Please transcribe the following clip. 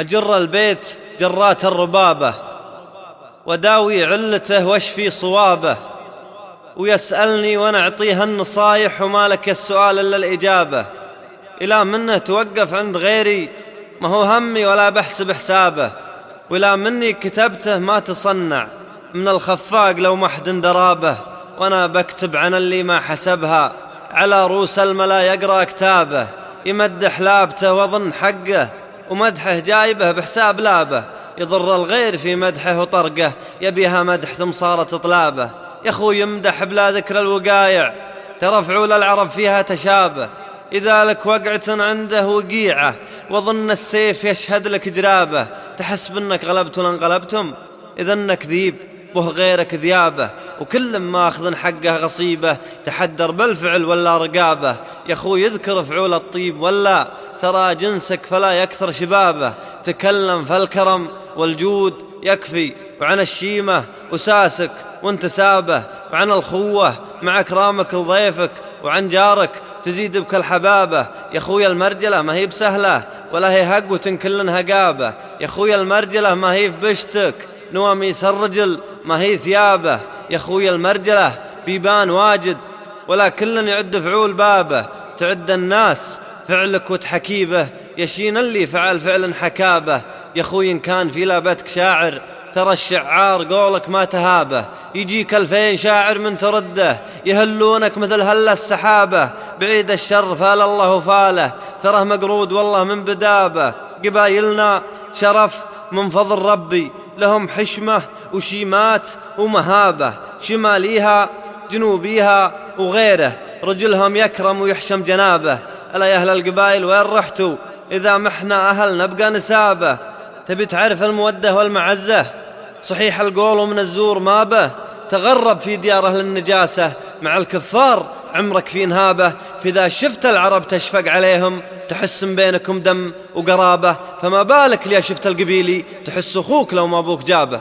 أجر البيت جرات الربابة وداوي علته واشفي صوابه ويسألني وأنا اعطيه النصايح وما لك السؤال إلا الإجابة إلى منه توقف عند غيري ما هو همي ولا بحسب حسابه ولا مني كتبته ما تصنع من الخفاق لو محد درابه وأنا بكتب عن اللي ما حسبها على روس الملا يقرأ كتابه يمدح لابته وأظن حقه ومدحه جايبه بحساب لابه. يضر الغير في مدحه وطرقه. يبيها مدح ثم صارت طلابه. يا أخوي يمدح بلا ذكر الوقايع. ترى فعول العرب فيها تشابه. إذا لك وقعة عنده وقيعة. وظن السيف يشهد لك جرابه. تحسب أنك غلبت لانقلبتم إذا أنك ذيب به غيرك ذيابه. وكل ما أخذ حقه غصيبه. تحدر بالفعل ولا رقابه. يا أخوي يذكر فعول الطيب ولا. ترى جنسك فلا يكثر شبابه. تكلم فالكرم والجود يكفي. وعن الشيمة وساسك وانتسابه وعن الخوة مع إكرامك لضيفك. وعن جارك تزيد بك الحبابة يا خويا المرجلة ما هي بسهلة ولا هي هق وتنكلن هقابة يا خويا المرجلة ما هي بشتك نواميس الرجل ما هي ثيابة. يا خويا المرجلة بيبان واجد ولا كل يعد فعول بابه. تعد الناس فعلك وتحكيبه يشين اللي فعل فعل حكابة. يا خوي إن كان في لابتك شاعر ترى الشعار قولك ما تهابه. يجيك ألفين شاعر من ترده يهلونك مثل هل السحابة. بعيد الشر فال الله فاله تراه مقرود والله من بدابه. قبايلنا شرف من فضل ربي لهم حشمة وشيمات ومهابة. شماليها جنوبيها وغيره رجلهم يكرم ويحشم جنابه. ألا يا أهل القبائل وين رحتوا؟ إذا محنا أهل نبقى نسابه. تبي تعرف المودة والمعزة؟ صحيح القول ومن الزور ما به تغرب في ديار أهل النجاسة. مع الكفار عمرك في نهابه فإذا شفت العرب تشفق عليهم تحس بينكم دم وقرابة. فما بالك لي شفت القبيلي؟ تحس أخوك لو ما أبوك جابه.